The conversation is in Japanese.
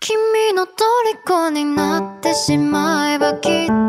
君の虜になってしまえばきっと